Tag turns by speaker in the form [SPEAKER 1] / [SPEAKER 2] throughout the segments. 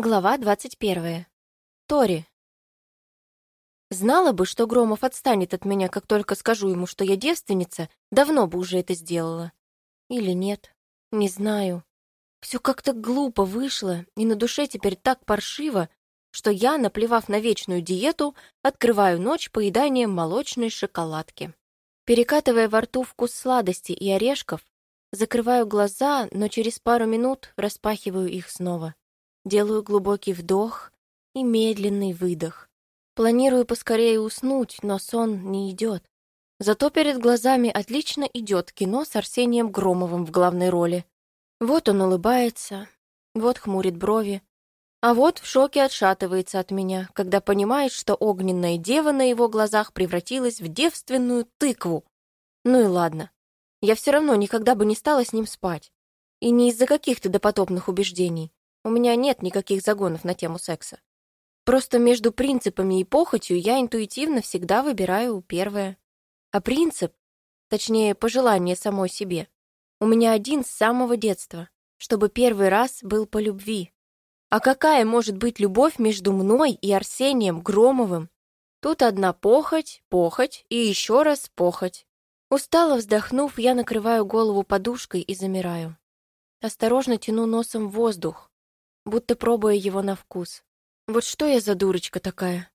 [SPEAKER 1] Глава 21. Тори. Знала бы, что Громов отстанет от меня, как только скажу ему, что я девственница, давно бы уже это сделала. Или нет, не знаю. Все как-то глупо вышло, и на душе теперь так паршиво, что я, наплевав на вечную диету, открываю ночь поеданием молочной шоколадки. Перекатывая во рту вкус сладости и орешков, закрываю глаза, но через пару минут распахиваю их снова. Делаю глубокий вдох и медленный выдох. Планирую поскорее уснуть, но сон не идет. Зато перед глазами отлично идет кино с Арсением Громовым в главной роли. Вот он улыбается, вот хмурит брови, а вот в шоке отшатывается от меня, когда понимает, что огненная дева на его глазах превратилась в девственную тыкву. Ну и ладно. Я все равно никогда бы не стала с ним спать. И не из-за каких-то допотопных убеждений. У меня нет никаких загонов на тему секса. Просто между принципами и похотью я интуитивно всегда выбираю первое. А принцип, точнее, пожелание самой себе, у меня один с самого детства, чтобы первый раз был по любви. А какая может быть любовь между мной и Арсением Громовым? Тут одна похоть, похоть и еще раз похоть. Устало вздохнув, я накрываю голову подушкой и замираю. Осторожно тяну носом воздух, будто пробуя его на вкус. Вот что я за дурочка такая?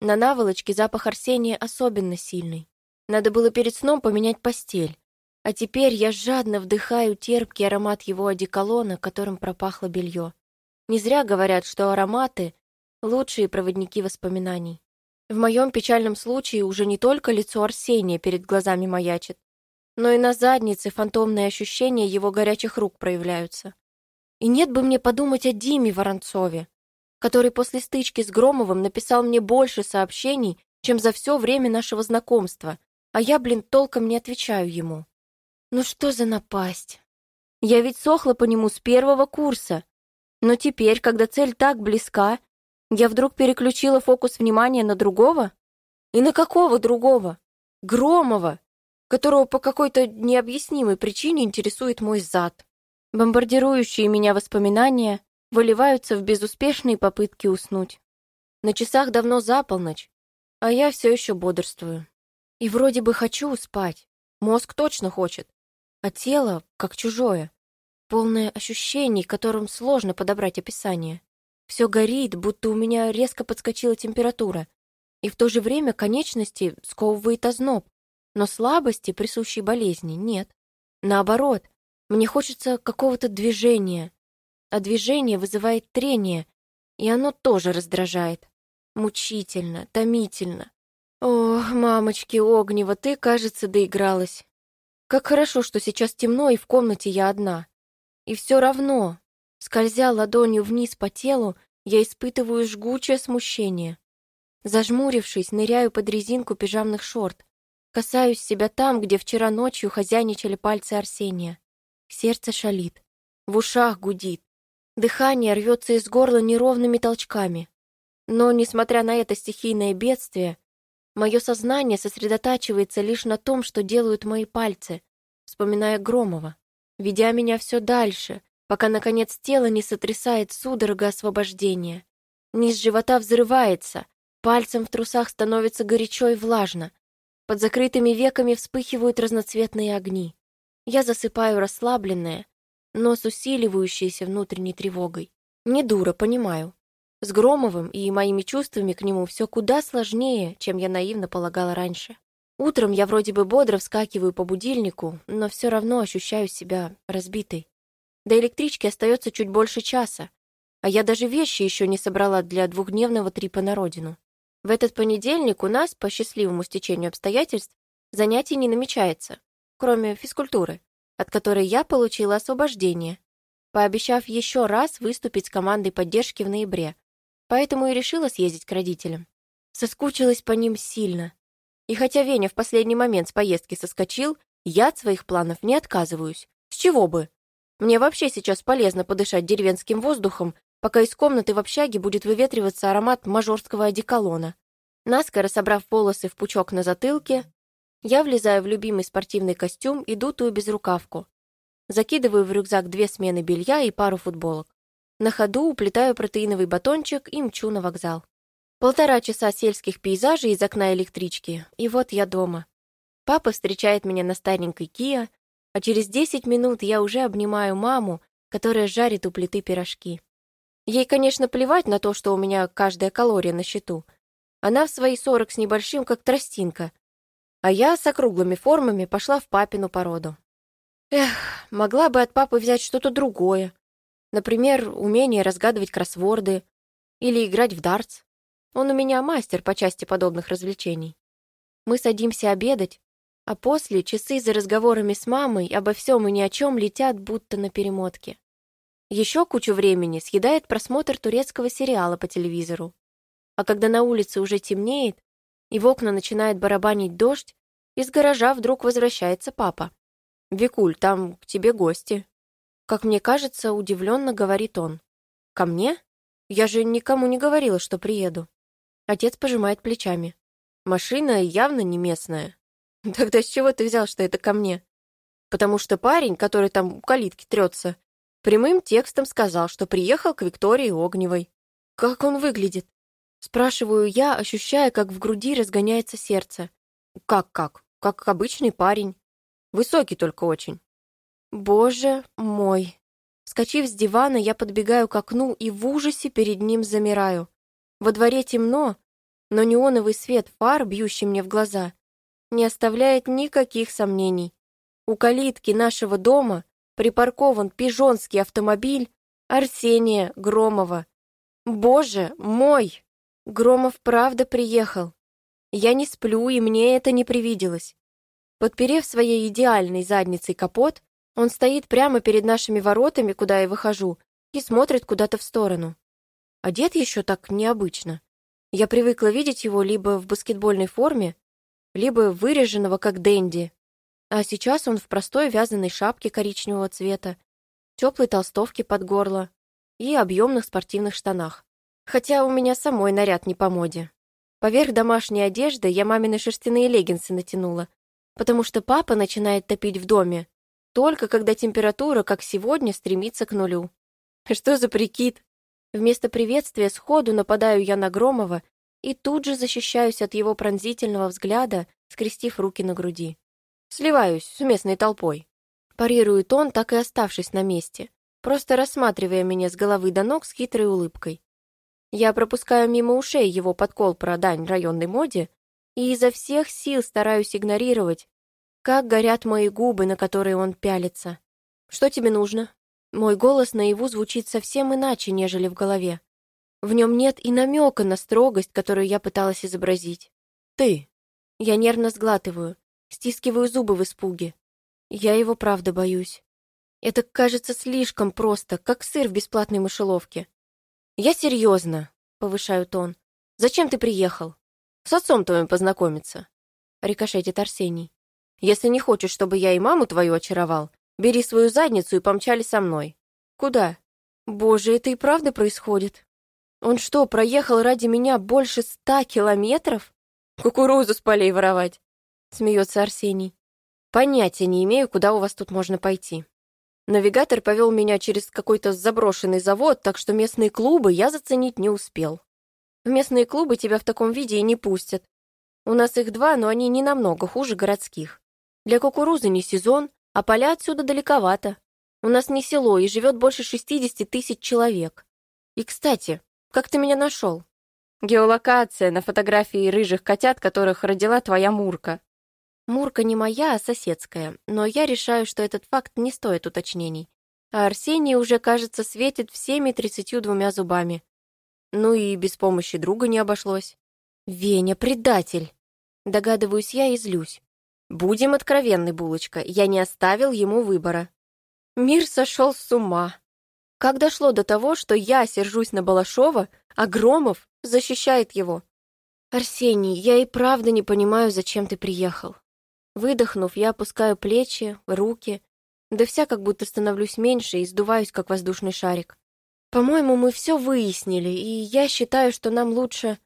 [SPEAKER 1] На наволочке запах Арсения особенно сильный. Надо было перед сном поменять постель. А теперь я жадно вдыхаю терпкий аромат его одеколона, которым пропахло белье. Не зря говорят, что ароматы — лучшие проводники воспоминаний. В моем печальном случае уже не только лицо Арсения перед глазами маячит, но и на заднице фантомные ощущения его горячих рук проявляются. И нет бы мне подумать о Диме Воронцове, который после стычки с Громовым написал мне больше сообщений, чем за все время нашего знакомства, а я, блин, толком не отвечаю ему. Ну что за напасть? Я ведь сохла по нему с первого курса. Но теперь, когда цель так близка, я вдруг переключила фокус внимания на другого? И на какого другого? Громова, которого по какой-то необъяснимой причине интересует мой зад. Бомбардирующие меня воспоминания выливаются в безуспешные попытки уснуть. На часах давно за полночь, а я все еще бодрствую. И вроде бы хочу спать, мозг точно хочет, а тело как чужое, полное ощущений, которым сложно подобрать описание. Все горит, будто у меня резко подскочила температура, и в то же время конечности сковывает озноб, но слабости, присущей болезни, нет. Наоборот, мне хочется какого-то движения, а движение вызывает трение, и оно тоже раздражает. Мучительно, томительно. О, мамочки Огнева, ты, кажется, доигралась. Как хорошо, что сейчас темно, и в комнате я одна. И все равно, скользя ладонью вниз по телу, я испытываю жгучее смущение. Зажмурившись, ныряю под резинку пижамных шорт. Касаюсь себя там, где вчера ночью хозяйничали пальцы Арсения. Сердце шалит, в ушах гудит, дыхание рвется из горла неровными толчками. Но, несмотря на это стихийное бедствие, мое сознание сосредотачивается лишь на том, что делают мои пальцы, вспоминая Громова, ведя меня все дальше, пока, наконец, тело не сотрясает судорога освобождения. Низ живота взрывается, пальцем в трусах становится горячо и влажно, под закрытыми веками вспыхивают разноцветные огни. Я засыпаю расслабленная, но с усиливающейся внутренней тревогой. Не дура, понимаю. С Громовым и моими чувствами к нему все куда сложнее, чем я наивно полагала раньше. Утром я вроде бы бодро вскакиваю по будильнику, но все равно ощущаю себя разбитой. До электрички остается чуть больше часа, а я даже вещи еще не собрала для двухдневного трипа на родину. В этот понедельник у нас, по счастливому стечению обстоятельств, занятий не намечается кроме физкультуры, от которой я получила освобождение, пообещав еще раз выступить с командой поддержки в ноябре. Поэтому и решила съездить к родителям. Соскучилась по ним сильно. И хотя Веня в последний момент с поездки соскочил, я от своих планов не отказываюсь. С чего бы? Мне вообще сейчас полезно подышать деревенским воздухом, пока из комнаты в общаге будет выветриваться аромат мажорского одеколона. Наскоро собрав волосы в пучок на затылке, я влезаю в любимый спортивный костюм и дутую безрукавку. Закидываю в рюкзак две смены белья и пару футболок. На ходу уплетаю протеиновый батончик и мчу на вокзал. Полтора часа сельских пейзажей из окна электрички, и вот я дома. Папа встречает меня на старенькой Киа, а через 10 минут я уже обнимаю маму, которая жарит у плиты пирожки. Ей, конечно, плевать на то, что у меня каждая калория на счету. Она в свои 40 с небольшим, как тростинка. А я с округлыми формами пошла в папину породу. Эх, могла бы от папы взять что-то другое. Например, умение разгадывать кроссворды или играть в дартс. Он у меня мастер по части подобных развлечений. Мы садимся обедать, а после часы за разговорами с мамой обо всем и ни о чем летят будто на перемотке. Еще кучу времени съедает просмотр турецкого сериала по телевизору. А когда на улице уже темнеет, и в окна начинает барабанить дождь, из гаража вдруг возвращается папа. «Викуль, там к тебе гости». Как мне кажется, удивленно говорит он. «Ко мне? Я же никому не говорила, что приеду». Отец пожимает плечами. «Машина явно не местная». «Тогда с чего ты взял, что это ко мне?» «Потому что парень, который там у калитки трется, прямым текстом сказал, что приехал к Виктории Огневой». «Как он выглядит?» Спрашиваю я, ощущая, как в груди разгоняется сердце. «Как-как? Как обычный парень. Высокий только очень». Боже мой. Скочив с дивана, я подбегаю к окну и в ужасе перед ним замираю. Во дворе темно, но неоновый свет фар, бьющий мне в глаза, не оставляет никаких сомнений. У калитки нашего дома припаркован пижонский автомобиль Арсения Громова. Боже мой! Громов правда приехал. Я не сплю, и мне это не привиделось. Подперев своей идеальной задницей капот, он стоит прямо перед нашими воротами, куда я выхожу, и смотрит куда-то в сторону. Одет еще так необычно. Я привыкла видеть его либо в баскетбольной форме, либо выреженного как Дэнди. А сейчас он в простой вязаной шапке коричневого цвета, теплой толстовке под горло и объемных спортивных штанах. Хотя у меня самой наряд не по моде. Поверх домашней одежды я мамины шерстяные леггинсы натянула, потому что папа начинает топить в доме, только когда температура, как сегодня, стремится к нулю. Что за прикид? Вместо приветствия сходу нападаю я на Громова и тут же защищаюсь от его пронзительного взгляда, скрестив руки на груди. Сливаюсь с местной толпой. Парирует он, так и оставшись на месте, просто рассматривая меня с головы до ног с хитрой улыбкой. Я пропускаю мимо ушей его подкол про дань районной моде и изо всех сил стараюсь игнорировать, как горят мои губы, на которые он пялится. Что тебе нужно? Мой голос наяву звучит совсем иначе, нежели в голове. В нем нет и намека на строгость, которую я пыталась изобразить. Ты. Я нервно сглатываю, стискиваю зубы в испуге. Я его правда боюсь. Это кажется слишком просто, как сыр в бесплатной мышеловке. Я серьезно, повышаю тон. Зачем ты приехал? С отцом твоим познакомиться. Рикошетит Арсений. Если не хочешь, чтобы я и маму твою очаровал, бери свою задницу и помчали со мной. Куда? Боже, это и правда происходит? Он что, проехал ради меня больше ста километров? Кукурузу с полей воровать, смеется Арсений. Понятия не имею, куда у вас тут можно пойти. Навигатор повел меня через какой-то заброшенный завод, так что местные клубы я заценить не успел. В местные клубы тебя в таком виде и не пустят. У нас их два, но они не намного хуже городских. Для кукурузы не сезон, а поля отсюда далековато. У нас не село, и живет больше 60 тысяч человек. И, кстати, как ты меня нашел? Геолокация на фотографии рыжих котят, которых родила твоя Мурка. Мурка не моя, а соседская, но я решаю, что этот факт не стоит уточнений. А Арсений уже, кажется, светит всеми тридцатью двумя зубами. Ну и без помощи друга не обошлось. Веня, предатель! Догадываюсь я и злюсь. Будем откровенны, булочка, я не оставил ему выбора. Мир сошел с ума. Как дошло до того, что я сержусь на Балашова, а Громов защищает его? Арсений, я и правда не понимаю, зачем ты приехал. Выдохнув, я опускаю плечи, руки, да вся как будто становлюсь меньше и сдуваюсь, как воздушный шарик. По-моему, мы все выяснили, и я считаю, что нам лучше...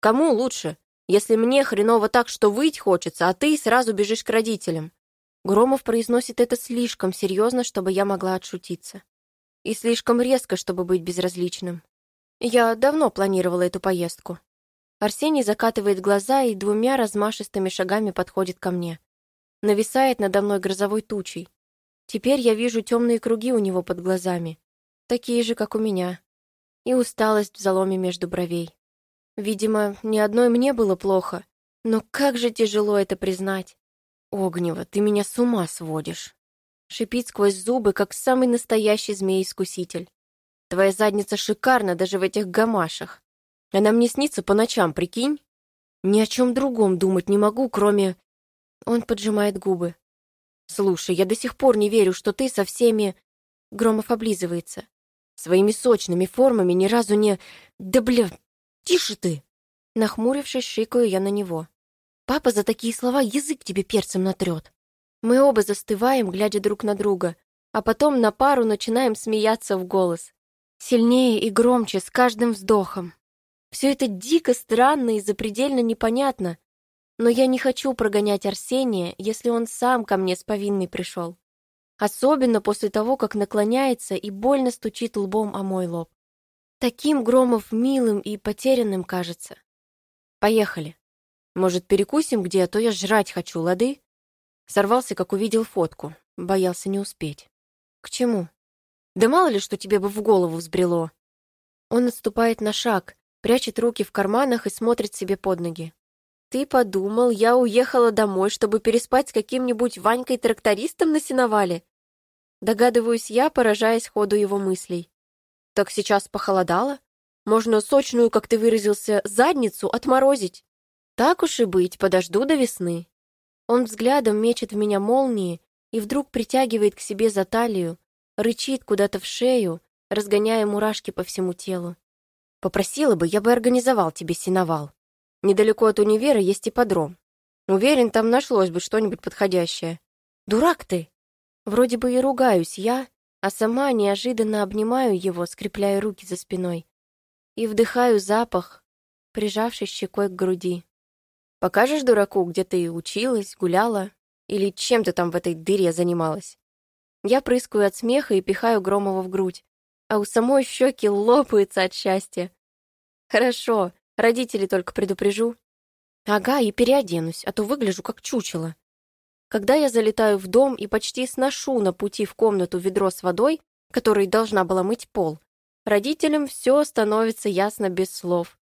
[SPEAKER 1] Кому лучше? Если мне хреново так, что выть хочется, а ты сразу бежишь к родителям. Громов произносит это слишком серьезно, чтобы я могла отшутиться. И слишком резко, чтобы быть безразличным. Я давно планировала эту поездку. Арсений закатывает глаза и двумя размашистыми шагами подходит ко мне. Нависает надо мной грозовой тучей. Теперь я вижу темные круги у него под глазами. Такие же, как у меня. И усталость в заломе между бровей. Видимо, ни одной мне было плохо. Но как же тяжело это признать. «Огнева, ты меня с ума сводишь!» Шипит сквозь зубы, как самый настоящий змей-искуситель. «Твоя задница шикарна даже в этих гамашах. Она мне снится по ночам, прикинь? Ни о чем другом думать не могу, кроме...» Он поджимает губы. «Слушай, я до сих пор не верю, что ты со всеми...» Громов облизывается. «Своими сочными формами ни разу не... Да бля... Тише ты!» Нахмурившись, шикаю я на него. Папа за такие слова язык тебе перцем натрет. Мы оба застываем, глядя друг на друга, а потом на пару начинаем смеяться в голос. Сильнее и громче, с каждым вздохом. Все это дико странно и запредельно непонятно, но я не хочу прогонять Арсения, если он сам ко мне с повинной пришел. Особенно после того, как наклоняется и больно стучит лбом о мой лоб. Таким Громов милым и потерянным кажется. Поехали. Может, перекусим где, а то я жрать хочу, лады?» Сорвался, как увидел фотку. Боялся не успеть. «К чему?» «Да мало ли, что тебе бы в голову взбрело». Он отступает на шаг, прячет руки в карманах и смотрит себе под ноги. «Ты подумал, я уехала домой, чтобы переспать с каким-нибудь Ванькой-трактористом на сеновале?» Догадываюсь я, поражаясь ходу его мыслей. «Так сейчас похолодало? Можно сочную, как ты выразился, задницу отморозить?» Так уж и быть, подожду до весны. Он взглядом мечет в меня молнии и вдруг притягивает к себе за талию, рычит куда-то в шею, разгоняя мурашки по всему телу. Попросила бы, я бы организовал тебе сеновал. Недалеко от универа есть ипподром. Уверен, там нашлось бы что-нибудь подходящее. Дурак ты! Вроде бы и ругаюсь я, а сама неожиданно обнимаю его, скрепляя руки за спиной. И вдыхаю запах, прижавшись щекой к груди. Покажешь дураку, где ты училась, гуляла? Или чем ты там в этой дыре занималась?» Я прыскаю от смеха и пихаю Громова в грудь, а у самой щеки лопаются от счастья. «Хорошо, родителей только предупрежу». «Ага, и переоденусь, а то выгляжу как чучело». Когда я залетаю в дом и почти сношу на пути в комнату ведро с водой, которой должна была мыть пол, родителям все становится ясно без слов.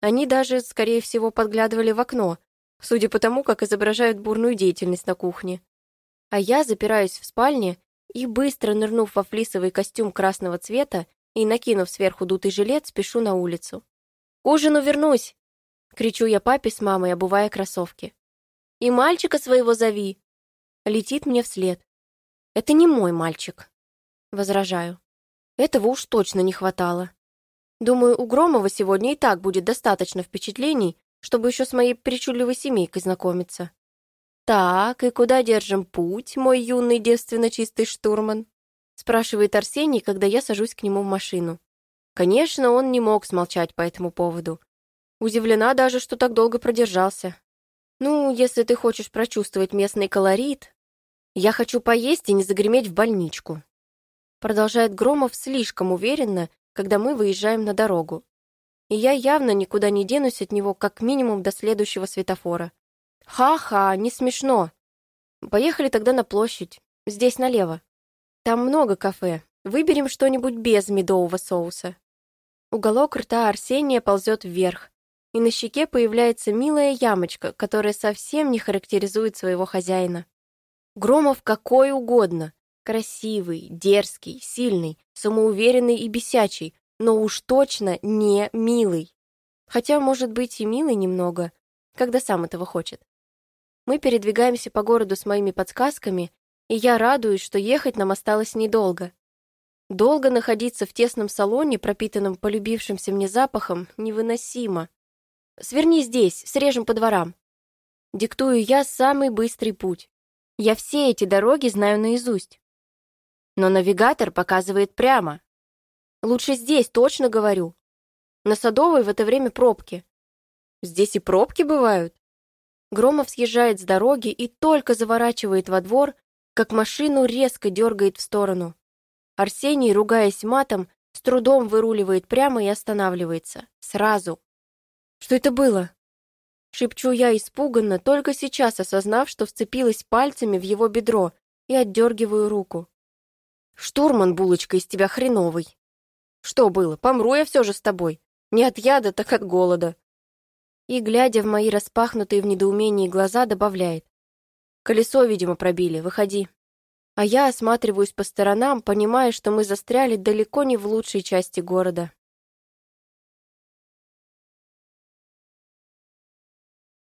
[SPEAKER 1] Они даже, скорее всего, подглядывали в окно, судя по тому, как изображают бурную деятельность на кухне. А я запираюсь в спальне и, быстро нырнув во флисовый костюм красного цвета и накинув сверху дутый жилет, спешу на улицу. «К ужину вернусь!» — кричу я папе с мамой, обувая кроссовки. «И мальчика своего зови!» Летит мне вслед. «Это не мой мальчик!» Возражаю. Этого уж точно не хватало. Думаю, у Громова сегодня и так будет достаточно впечатлений, чтобы еще с моей причудливой семейкой знакомиться. «Так, и куда держим путь, мой юный девственно чистый штурман?» спрашивает Арсений, когда я сажусь к нему в машину. Конечно, он не мог смолчать по этому поводу. Удивлена даже, что так долго продержался. «Ну, если ты хочешь прочувствовать местный колорит...» «Я хочу поесть и не загреметь в больничку», продолжает Громов слишком уверенно, когда мы выезжаем на дорогу. И я явно никуда не денусь от него как минимум до следующего светофора. Ха-ха, не смешно. Поехали тогда на площадь, здесь налево. Там много кафе. Выберем что-нибудь без медового соуса. Уголок рта Арсения ползет вверх, и на щеке появляется милая ямочка, которая совсем не характеризует своего хозяина. Громов какой угодно, Красивый, дерзкий, сильный, самоуверенный и бесячий, но уж точно не милый. Хотя, может быть, и милый немного, когда сам этого хочет. Мы передвигаемся по городу с моими подсказками, и я радуюсь, что ехать нам осталось недолго. Долго находиться в тесном салоне, пропитанном полюбившимся мне запахом, невыносимо. Сверни здесь, срежем по дворам. Диктую я самый быстрый путь. Я все эти дороги знаю наизусть. Но навигатор показывает прямо. Лучше здесь, точно говорю. На Садовой в это время пробки. Здесь и пробки бывают. Громов съезжает с дороги и только заворачивает во двор, как машину резко дергает в сторону. Арсений, ругаясь матом, с трудом выруливает прямо и останавливается. Сразу. «Что это было?» Шепчу я испуганно, только сейчас осознав, что вцепилась пальцами в его бедро и отдергиваю руку. «Штурман, булочка из тебя хреновый!» «Что было? Помру я все же с тобой. Не от яда, так от голода!» И, глядя в мои распахнутые в недоумении глаза, добавляет. «Колесо, видимо, пробили. Выходи». А я осматриваюсь по сторонам, понимая, что мы застряли далеко не в лучшей части города.